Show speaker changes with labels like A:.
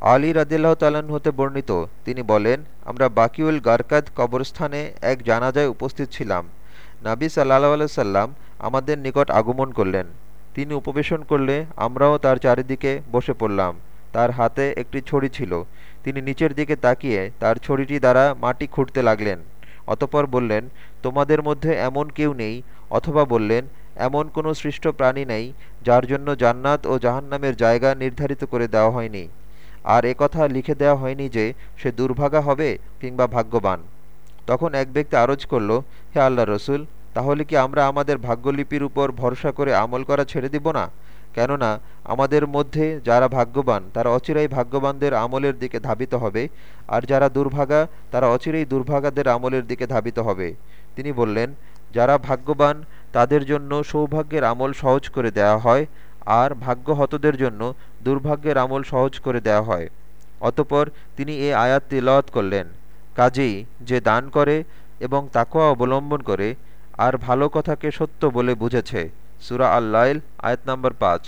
A: আলী রাদিল্লাহ তাল্লাহ্ন হতে বর্ণিত। তিনি বলেন, আমরা বাকিউল গারকাদ কবরস্থানে এক জানাজায় উপস্থিত ছিলাম। নাবি সাল্লাহ সাল্লাম আমাদের নিকট আগমন করলেন। তিনি উপবেশন করলে আমরাও তার চারিদিকে বসে পড়লাম। তার হাতে একটি ছড়ি ছিল। তিনি নিচের দিকে তাকিয়ে তার ছড়িটি দ্বারা মাটি খুঁড়তে লাগলেন। অতপর বললেন, তোমাদের মধ্যে এমন কেউ নেই, অথবা বললেন, এমন কোনো সৃষ্ট প্রাণী নেই, যার জন্য জান্নাত ও জাহান্নামের জায়গা নির্ধারিত করে দেওয়া হয়নি। আর একথা লিখে দেওয়া হয়নি যে সে দুর্ভাগা হবে কিংবা ভাগ্যবান। তখন এক ব্যক্তি আরজ করল, হে আল্লাহ রসুল, তাহলে কি আমরা আমাদের ভাগ্যলিপির উপর ভরসা করে আমল করা ছেড়ে দিব না? কেননা আমাদের মধ্যে যারা ভাগ্যবান, তারা অচিরাই ভাগ্যবানদের আমলের দিকে ধাবিত হবে, আর যারা দুর্ভাগা, তারা অচিরেই দুর্ভাগাদের আমলের দিকে ধাবিত হবে। তিনি বললেন, যারা ভাগ্যবান, তাদের জন্য সৌভাগ্যের আমল সহজ করে দেয়া হয় আর ভাগ্যহতদের জন্য দুর্ভাগ্যের আমল সহজ করে দেয়া হয়। অতপর তিনি এ আয়াত তিলাওয়াত করলেন, কাজেই যে দান করে এবং তাকোয়া অবলম্বন করে, আর ভালো কথাকে সত্য বলে বুঝেছে। সুরা আল্লাইল, আয়াত নম্বর পাঁচ।